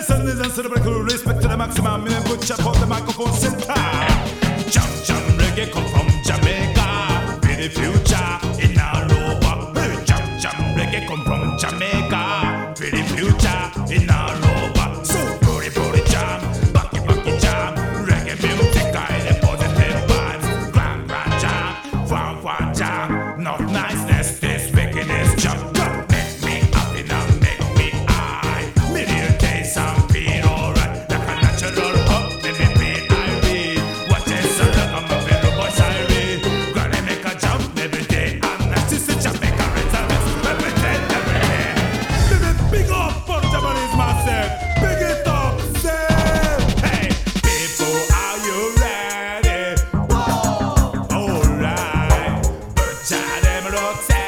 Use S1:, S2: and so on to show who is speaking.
S1: Listen, listen to the breakthrough, respect to the maximum. Me put you on the microphone center. Jam, jam, reggae come from Jamaica. Be the future in our over. Jam, jam, reggae come from Jamaica. Be the future in our over. So, booty, booty, jam, bucky, bucky, jam. Reggae music, I the positive vibes. Grand, grand jam, fan, fan jam. Not nice. products.